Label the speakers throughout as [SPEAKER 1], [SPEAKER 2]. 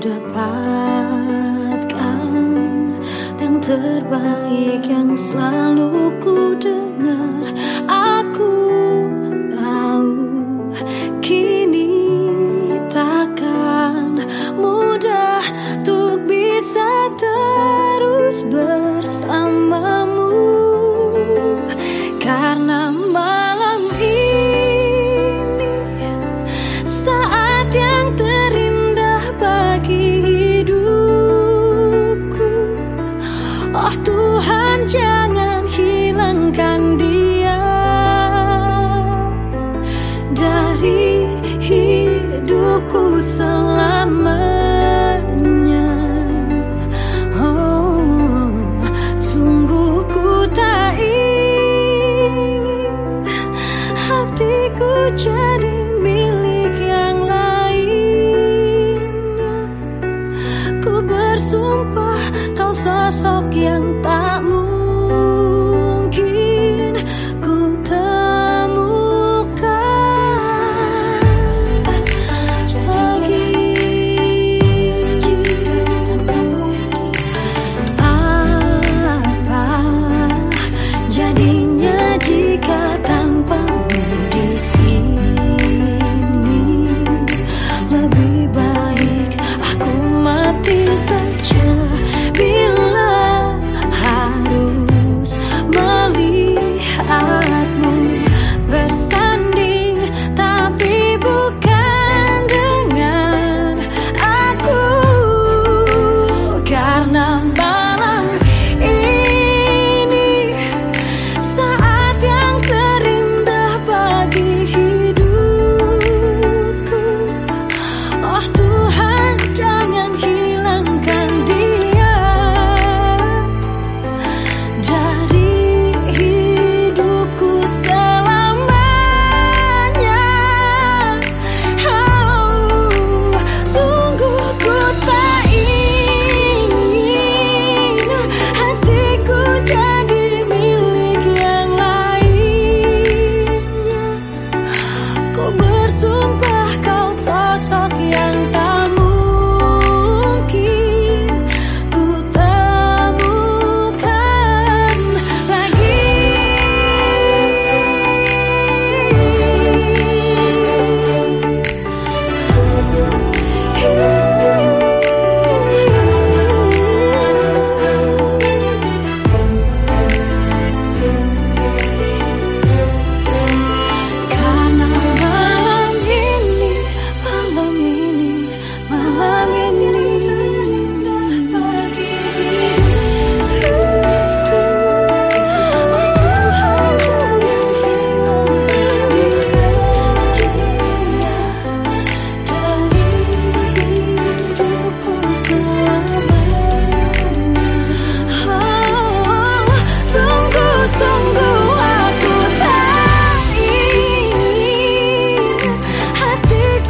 [SPEAKER 1] dapatkan yang terbaik yang selalu ku dengar aku tahu kini takkan mudah untuk bisa terus bersamamu. Karena jangan hilangkan dia. Dari hidupku selama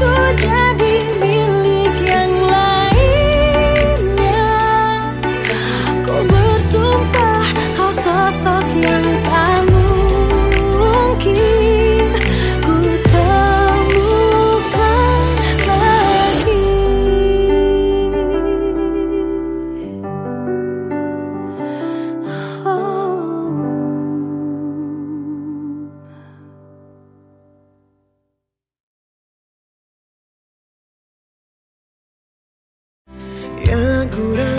[SPEAKER 1] ku jadi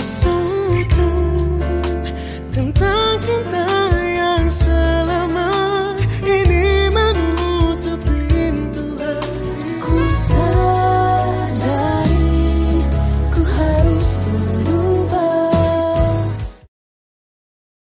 [SPEAKER 2] sun.